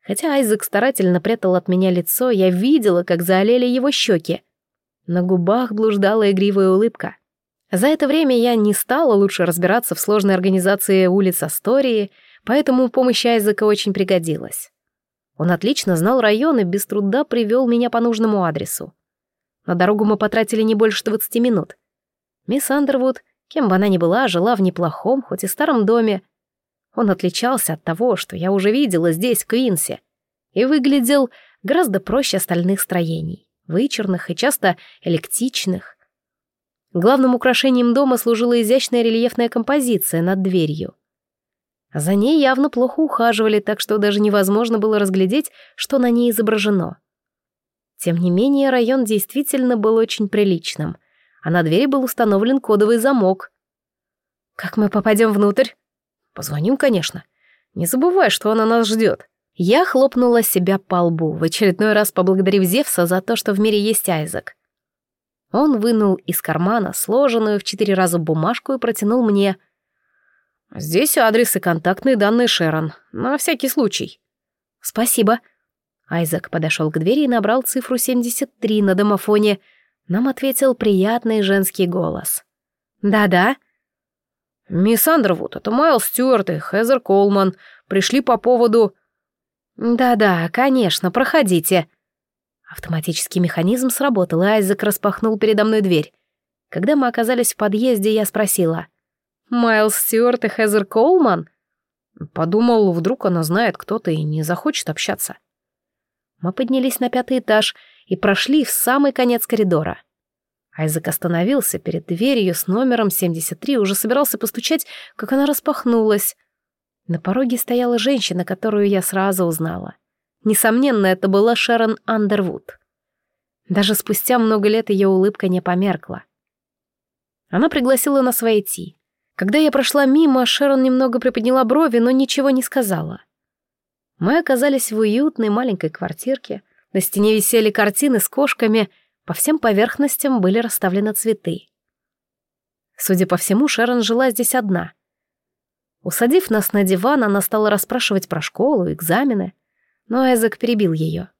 Хотя Айзек старательно прятал от меня лицо, я видела, как заолели его щеки. На губах блуждала игривая улыбка. За это время я не стала лучше разбираться в сложной организации улиц Астории, поэтому помощь Айзека очень пригодилась. Он отлично знал район и без труда привел меня по нужному адресу. На дорогу мы потратили не больше двадцати минут. Мисс Андервуд, кем бы она ни была, жила в неплохом, хоть и старом доме. Он отличался от того, что я уже видела здесь, в Квинсе, и выглядел гораздо проще остальных строений, вычурных и часто электичных. Главным украшением дома служила изящная рельефная композиция над дверью. За ней явно плохо ухаживали, так что даже невозможно было разглядеть, что на ней изображено. Тем не менее, район действительно был очень приличным, а на двери был установлен кодовый замок. «Как мы попадем внутрь?» «Позвоним, конечно. Не забывай, что она нас ждет». Я хлопнула себя по лбу, в очередной раз поблагодарив Зевса за то, что в мире есть Айзек. Он вынул из кармана сложенную в четыре раза бумажку и протянул мне. «Здесь адрес и контактные данные Шерон, на всякий случай». «Спасибо». Айзек подошел к двери и набрал цифру 73 на домофоне. Нам ответил приятный женский голос. «Да-да». «Мисс Андервуд, это Майлз Стюарт и Хезер Колман. Пришли по поводу...» «Да-да, конечно, проходите». Автоматический механизм сработал, и Айзек распахнул передо мной дверь. Когда мы оказались в подъезде, я спросила. «Майлз Стюарт и Хезер Коулман?» Подумал, вдруг она знает кто-то и не захочет общаться. Мы поднялись на пятый этаж и прошли в самый конец коридора. Айзек остановился перед дверью с номером 73 уже собирался постучать, как она распахнулась. На пороге стояла женщина, которую я сразу узнала. Несомненно, это была Шерон Андервуд. Даже спустя много лет ее улыбка не померкла. Она пригласила нас войти. Когда я прошла мимо, Шерон немного приподняла брови, но ничего не сказала. Мы оказались в уютной маленькой квартирке. На стене висели картины с кошками, по всем поверхностям были расставлены цветы. Судя по всему, Шерон жила здесь одна — Усадив нас на диван, она стала расспрашивать про школу, экзамены. Но Эзек перебил ее.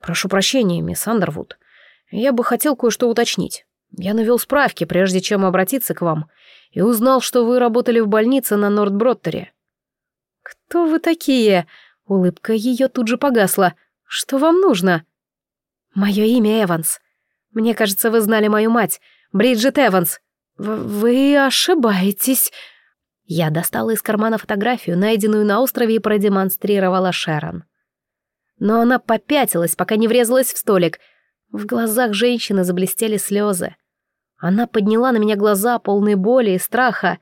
«Прошу прощения, мисс Андервуд. Я бы хотел кое-что уточнить. Я навел справки, прежде чем обратиться к вам, и узнал, что вы работали в больнице на Нордброттере». «Кто вы такие?» Улыбка ее тут же погасла. «Что вам нужно?» «Мое имя Эванс. Мне кажется, вы знали мою мать, Бриджит Эванс. В вы ошибаетесь», я достала из кармана фотографию, найденную на острове, и продемонстрировала Шерон. Но она попятилась, пока не врезалась в столик. В глазах женщины заблестели слезы. Она подняла на меня глаза, полные боли и страха.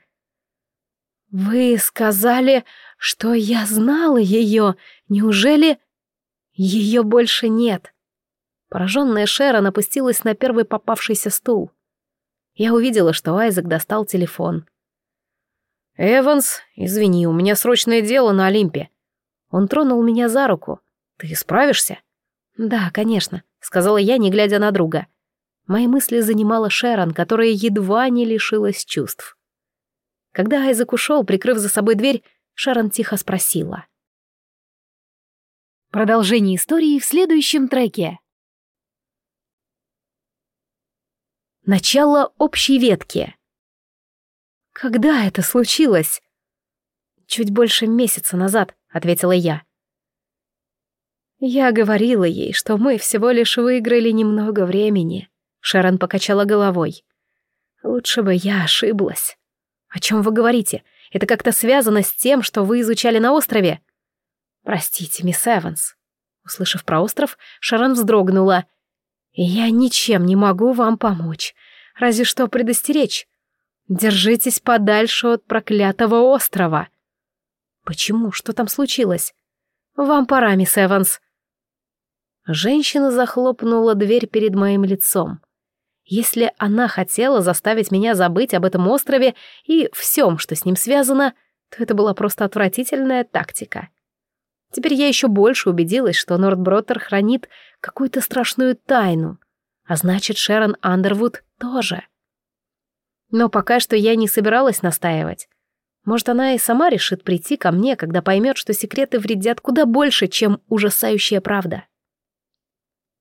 «Вы сказали, что я знала ее. Неужели ее больше нет?» Пораженная Шерон опустилась на первый попавшийся стул. Я увидела, что Айзек достал телефон. «Эванс, извини, у меня срочное дело на Олимпе». Он тронул меня за руку. «Ты справишься?» «Да, конечно», — сказала я, не глядя на друга. Мои мысли занимала Шерон, которая едва не лишилась чувств. Когда Айзек ушел, прикрыв за собой дверь, Шерон тихо спросила. Продолжение истории в следующем треке. Начало общей ветки. «Когда это случилось?» «Чуть больше месяца назад», — ответила я. «Я говорила ей, что мы всего лишь выиграли немного времени», — Шарон покачала головой. «Лучше бы я ошиблась». «О чем вы говорите? Это как-то связано с тем, что вы изучали на острове?» «Простите, мисс Эванс». Услышав про остров, Шарон вздрогнула. «Я ничем не могу вам помочь, разве что предостеречь. Держитесь подальше от проклятого острова. Почему? Что там случилось? Вам пора, мисс Эванс. Женщина захлопнула дверь перед моим лицом. Если она хотела заставить меня забыть об этом острове и всем, что с ним связано, то это была просто отвратительная тактика. Теперь я еще больше убедилась, что Нордброттер хранит какую-то страшную тайну, а значит, Шерон Андервуд тоже. Но пока что я не собиралась настаивать. Может, она и сама решит прийти ко мне, когда поймет, что секреты вредят куда больше, чем ужасающая правда.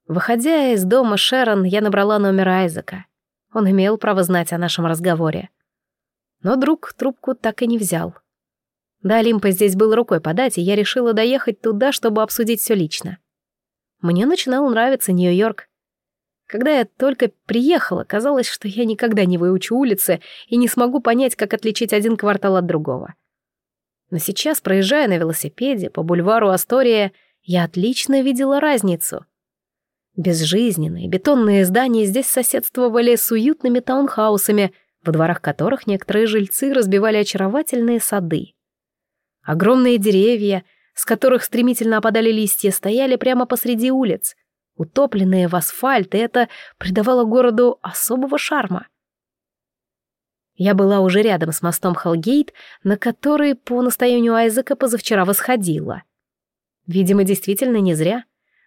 Выходя из дома Шерон, я набрала номер Айзека. Он имел право знать о нашем разговоре. Но друг трубку так и не взял. До Олимпа здесь было рукой подать, и я решила доехать туда, чтобы обсудить все лично. Мне начинал нравиться Нью-Йорк. Когда я только приехала, казалось, что я никогда не выучу улицы и не смогу понять, как отличить один квартал от другого. Но сейчас, проезжая на велосипеде по бульвару Астория, я отлично видела разницу. Безжизненные бетонные здания здесь соседствовали с уютными таунхаусами, во дворах которых некоторые жильцы разбивали очаровательные сады. Огромные деревья, с которых стремительно опадали листья, стояли прямо посреди улиц, утопленные в асфальт, и это придавало городу особого шарма. Я была уже рядом с мостом Холгейт, на который по настоянию Айзека позавчера восходила. Видимо, действительно не зря.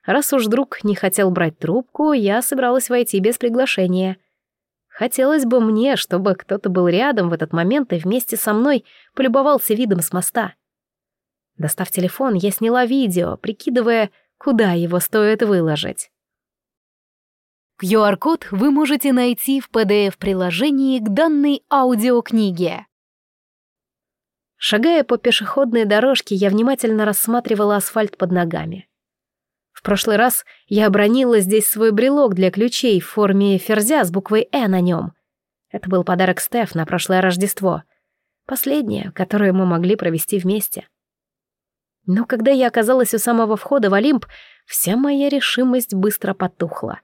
Раз уж друг не хотел брать трубку, я собиралась войти без приглашения. Хотелось бы мне, чтобы кто-то был рядом в этот момент и вместе со мной полюбовался видом с моста. Достав телефон, я сняла видео, прикидывая, куда его стоит выложить. QR-код вы можете найти в PDF-приложении к данной аудиокниге. Шагая по пешеходной дорожке, я внимательно рассматривала асфальт под ногами. В прошлый раз я обронила здесь свой брелок для ключей в форме ферзя с буквой «Э» на нем. Это был подарок Стеф на прошлое Рождество. Последнее, которое мы могли провести вместе. Но когда я оказалась у самого входа в Олимп, вся моя решимость быстро потухла.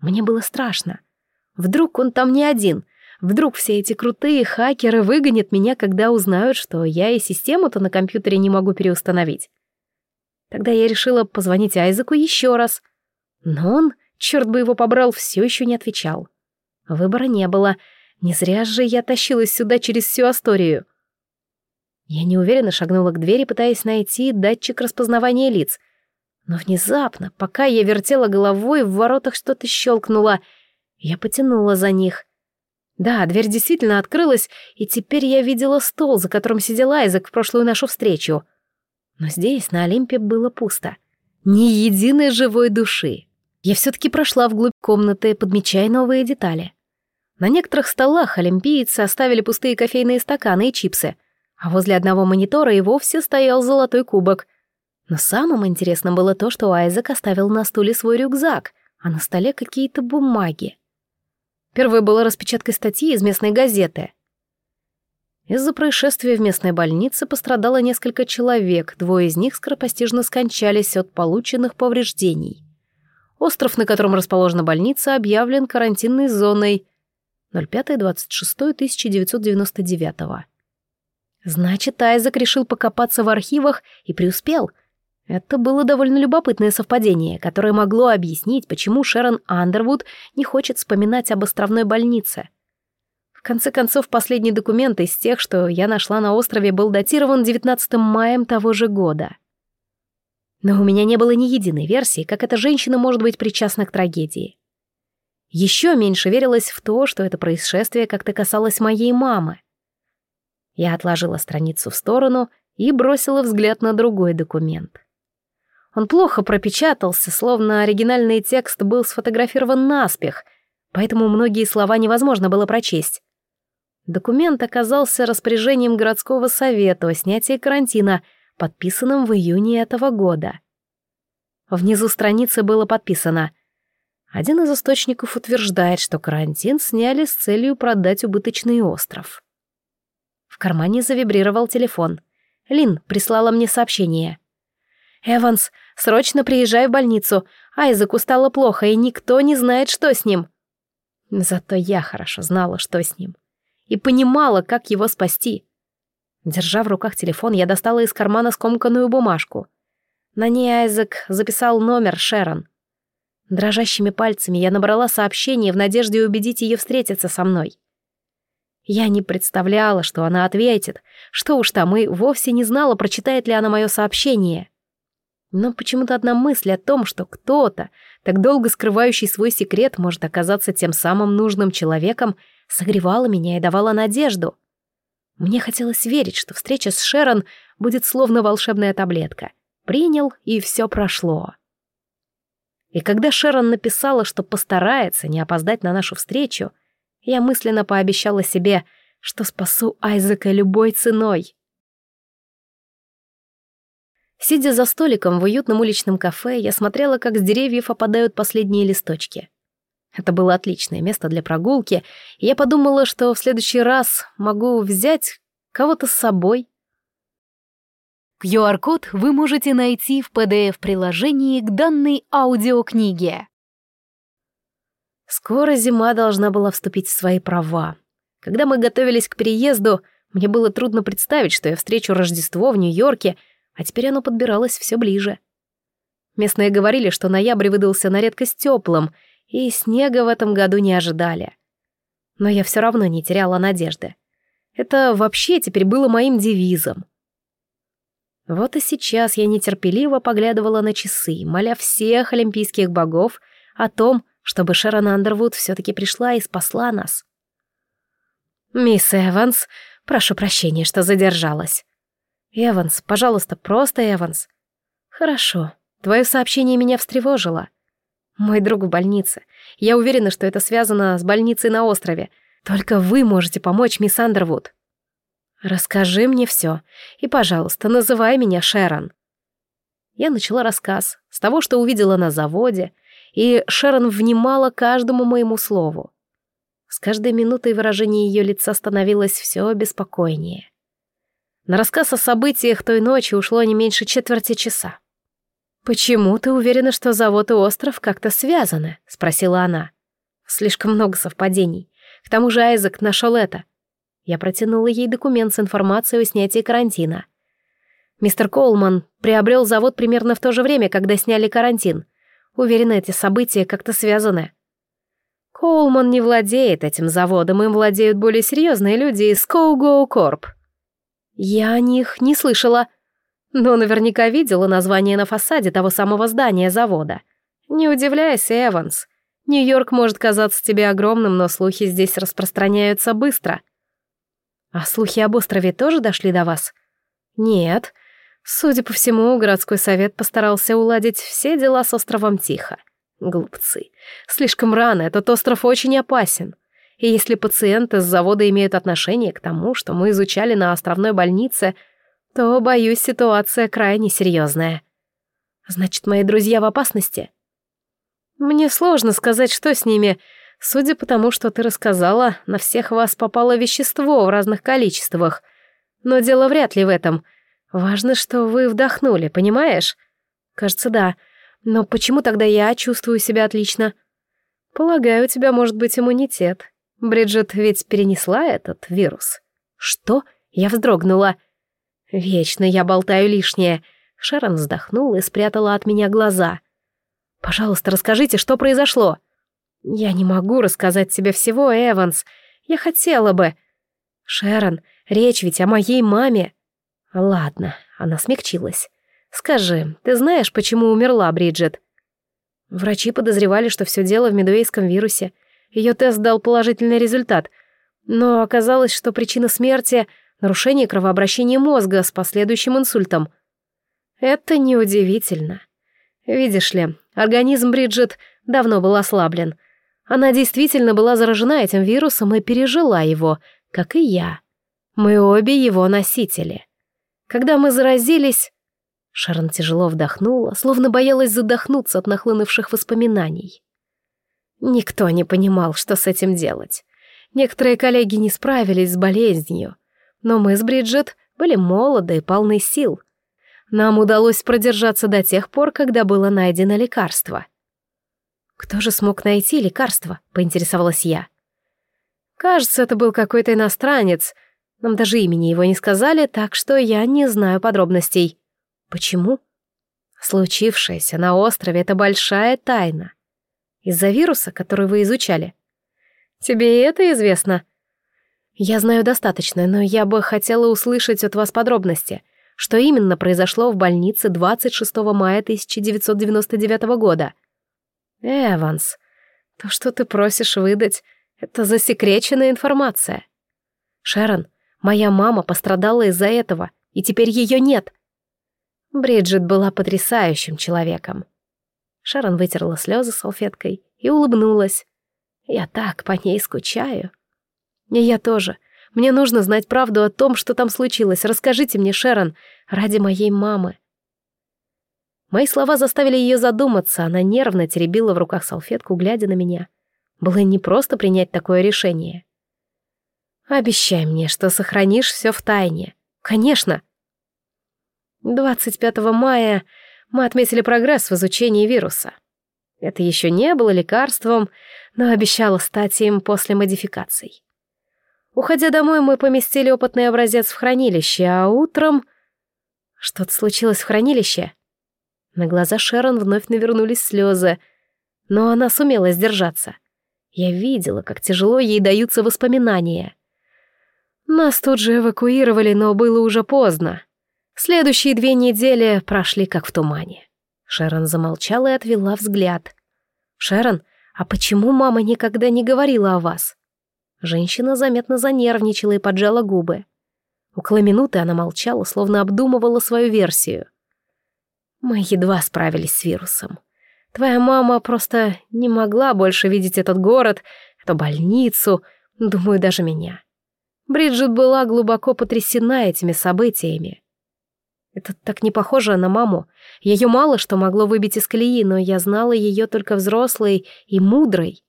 Мне было страшно. Вдруг он там не один. Вдруг все эти крутые хакеры выгонят меня, когда узнают, что я и систему-то на компьютере не могу переустановить. Тогда я решила позвонить Айзеку еще раз. Но он, черт бы его побрал, все еще не отвечал. Выбора не было. Не зря же я тащилась сюда через всю Асторию. Я неуверенно шагнула к двери, пытаясь найти датчик распознавания лиц. Но внезапно, пока я вертела головой, в воротах что-то щелкнуло. Я потянула за них. Да, дверь действительно открылась, и теперь я видела стол, за которым сидел Айзек в прошлую нашу встречу. Но здесь, на Олимпе, было пусто. Ни единой живой души. Я все-таки прошла вглубь комнаты, подмечая новые детали. На некоторых столах олимпийцы оставили пустые кофейные стаканы и чипсы, а возле одного монитора и вовсе стоял золотой кубок — но самым интересным было то, что Айзек оставил на стуле свой рюкзак, а на столе какие-то бумаги. Первое было распечаткой статьи из местной газеты. Из-за происшествия в местной больнице пострадало несколько человек, двое из них скоропостижно скончались от полученных повреждений. Остров, на котором расположена больница, объявлен карантинной зоной 05.26.1999. Значит, Айзек решил покопаться в архивах и преуспел — это было довольно любопытное совпадение, которое могло объяснить, почему Шерон Андервуд не хочет вспоминать об островной больнице. В конце концов, последний документ из тех, что я нашла на острове, был датирован 19 маем того же года. Но у меня не было ни единой версии, как эта женщина может быть причастна к трагедии. Еще меньше верилось в то, что это происшествие как-то касалось моей мамы. Я отложила страницу в сторону и бросила взгляд на другой документ. Он плохо пропечатался, словно оригинальный текст был сфотографирован наспех, поэтому многие слова невозможно было прочесть. Документ оказался распоряжением городского совета о снятии карантина, подписанным в июне этого года. Внизу страницы было подписано «Один из источников утверждает, что карантин сняли с целью продать убыточный остров». В кармане завибрировал телефон. Лин прислала мне сообщение. «Эванс, срочно приезжай в больницу. Айзеку стало плохо, и никто не знает, что с ним». Зато я хорошо знала, что с ним. И понимала, как его спасти. Держа в руках телефон, я достала из кармана скомканную бумажку. На ней Айзек записал номер Шерон. Дрожащими пальцами я набрала сообщение в надежде убедить ее встретиться со мной. Я не представляла, что она ответит, что уж там, и вовсе не знала, прочитает ли она мое сообщение. Но почему-то одна мысль о том, что кто-то, так долго скрывающий свой секрет, может оказаться тем самым нужным человеком, согревала меня и давала надежду. Мне хотелось верить, что встреча с Шерон будет словно волшебная таблетка. Принял, и все прошло. И когда Шерон написала, что постарается не опоздать на нашу встречу, я мысленно пообещала себе, что спасу Айзека любой ценой. Сидя за столиком в уютном уличном кафе, я смотрела, как с деревьев опадают последние листочки. Это было отличное место для прогулки, и я подумала, что в следующий раз могу взять кого-то с собой. QR-код вы можете найти в PDF-приложении к данной аудиокниге. Скоро зима должна была вступить в свои права. Когда мы готовились к переезду, Мне было трудно представить, что я встречу Рождество в Нью-Йорке, а теперь оно подбиралось все ближе. Местные говорили, что ноябрь выдался на редкость теплым, и снега в этом году не ожидали. Но я все равно не теряла надежды. Это вообще теперь было моим девизом. Вот и сейчас я нетерпеливо поглядывала на часы, моля всех олимпийских богов о том, чтобы Шерон Андервуд все-таки пришла и спасла нас. «Мисс Эванс, прошу прощения, что задержалась». «Эванс, пожалуйста, просто Эванс». «Хорошо, твое сообщение меня встревожило. Мой друг в больнице. Я уверена, что это связано с больницей на острове. Только вы можете помочь, мисс Андервуд». «Расскажи мне все. И, пожалуйста, называй меня Шерон». Я начала рассказ с того, что увидела на заводе, и Шерон внимала каждому моему слову. С каждой минутой выражение ее лица становилось все беспокойнее. На рассказ о событиях той ночи ушло не меньше четверти часа. «Почему ты уверена, что завод и остров как-то связаны?» — спросила она. «Слишком много совпадений. К тому же Айзек нашел это. Я протянула ей документ с информацией о снятии карантина. Мистер Коулман приобрел завод примерно в то же время, когда сняли карантин. Уверена, эти события как-то связаны. Коулман не владеет этим заводом, им владеют более серьезные люди из Коугоу Корп. Я о них не слышала, но наверняка видела название на фасаде того самого здания завода. Не удивляйся, Эванс. Нью-Йорк может казаться тебе огромным, но слухи здесь распространяются быстро. А слухи об острове тоже дошли до вас? Нет. Судя по всему, городской совет постарался уладить все дела с островом тихо. Глупцы. Слишком рано, этот остров очень опасен. И если пациенты с завода имеют отношение к тому, что мы изучали на островной больнице, то, боюсь, ситуация крайне серьезная. Значит, мои друзья в опасности? Мне сложно сказать, что с ними, Судя по тому, что ты рассказала, на всех вас попало вещество в разных количествах. Но дело вряд ли в этом. Важно, что вы вдохнули, понимаешь? Кажется, да. Но почему тогда я чувствую себя отлично? Полагаю, у тебя может быть иммунитет. Бриджит ведь перенесла этот вирус. Что? Я вздрогнула. Вечно я болтаю лишнее. Шерон вздохнула и спрятала от меня глаза. Пожалуйста, расскажите, что произошло. «Я не могу рассказать тебе всего, Эванс. Я хотела бы...» «Шерон, речь ведь о моей маме». «Ладно», — она смягчилась. «Скажи, ты знаешь, почему умерла Бриджит?» Врачи подозревали, что все дело в медуэйском вирусе. Ее тест дал положительный результат. Но оказалось, что причина смерти — нарушение кровообращения мозга с последующим инсультом. Это неудивительно. Видишь ли, организм Бриджит давно был ослаблен — она действительно была заражена этим вирусом и пережила его, как и я. Мы обе его носители. Когда мы заразились... Шарон тяжело вдохнула, словно боялась задохнуться от нахлынувших воспоминаний. Никто не понимал, что с этим делать. Некоторые коллеги не справились с болезнью, но мы с Бриджит были молоды и полны сил. Нам удалось продержаться до тех пор, когда было найдено лекарство — «Кто же смог найти лекарство?» — поинтересовалась я. «Кажется, это был какой-то иностранец. Нам даже имени его не сказали, так что я не знаю подробностей». «Почему?» «Случившееся на острове — это большая тайна. Из-за вируса, который вы изучали. Тебе и это известно?» «Я знаю достаточно, но я бы хотела услышать от вас подробности. Что именно произошло в больнице 26 мая 1999 года?» «Эванс, то, что ты просишь выдать, это засекреченная информация. Шерон, моя мама пострадала из-за этого, и теперь ее нет». Бриджит была потрясающим человеком. Шерон вытерла слезы салфеткой и улыбнулась. «Я так по ней скучаю». «И я тоже. Мне нужно знать правду о том, что там случилось. Расскажите мне, Шерон, ради моей мамы». Мои слова заставили ее задуматься, она нервно теребила в руках салфетку, глядя на меня. Было не просто принять такое решение. «Обещай мне, что сохранишь все в тайне. Конечно!» 25 мая мы отметили прогресс в изучении вируса. Это еще не было лекарством, но обещало стать им после модификаций. Уходя домой, мы поместили опытный образец в хранилище, а утром... Что-то случилось в хранилище? На глаза Шерон вновь навернулись слезы, но она сумела сдержаться. Я видела, как тяжело ей даются воспоминания. Нас тут же эвакуировали, но было уже поздно. Следующие две недели прошли как в тумане. Шерон замолчала и отвела взгляд. «Шерон, а почему мама никогда не говорила о вас?» Женщина заметно занервничала и поджала губы. Около минуты она молчала, словно обдумывала свою версию. «Мы едва справились с вирусом. Твоя мама просто не могла больше видеть этот город, эту больницу, думаю, даже меня. Бриджит была глубоко потрясена этими событиями. Это так не похоже на маму. Ее мало что могло выбить из колеи, но я знала ее только взрослой и мудрой.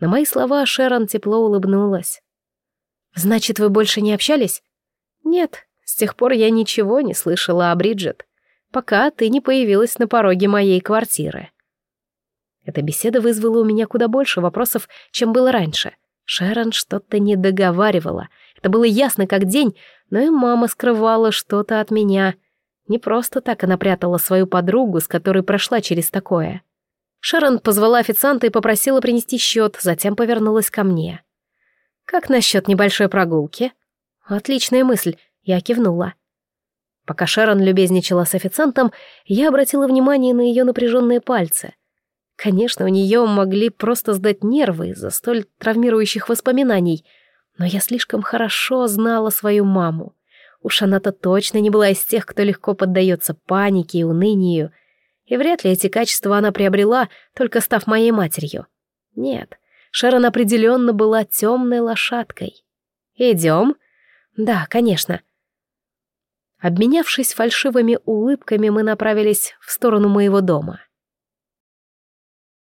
На мои слова Шерон тепло улыбнулась. «Значит, вы больше не общались?» «Нет, с тех пор я ничего не слышала о Бриджит, пока ты не появилась на пороге моей квартиры». Эта беседа вызвала у меня куда больше вопросов, чем было раньше. Шерон что-то не договаривала. Это было ясно как день, но и мама скрывала что-то от меня. Не просто так она прятала свою подругу, с которой прошла через такое. Шерон позвала официанта и попросила принести счет, затем повернулась ко мне. «Как насчет небольшой прогулки?» «Отличная мысль», — я кивнула. Пока Шерон любезничала с официантом, я обратила внимание на ее напряженные пальцы. Конечно, у нее могли просто сдать нервы из-за столь травмирующих воспоминаний, но я слишком хорошо знала свою маму. Уж она-то точно не была из тех, кто легко поддается панике и унынию, и вряд ли эти качества она приобрела, только став моей матерью. Нет, Шерон определенно была темной лошадкой. «Идем?» «Да, конечно». Обменявшись фальшивыми улыбками, мы направились в сторону моего дома.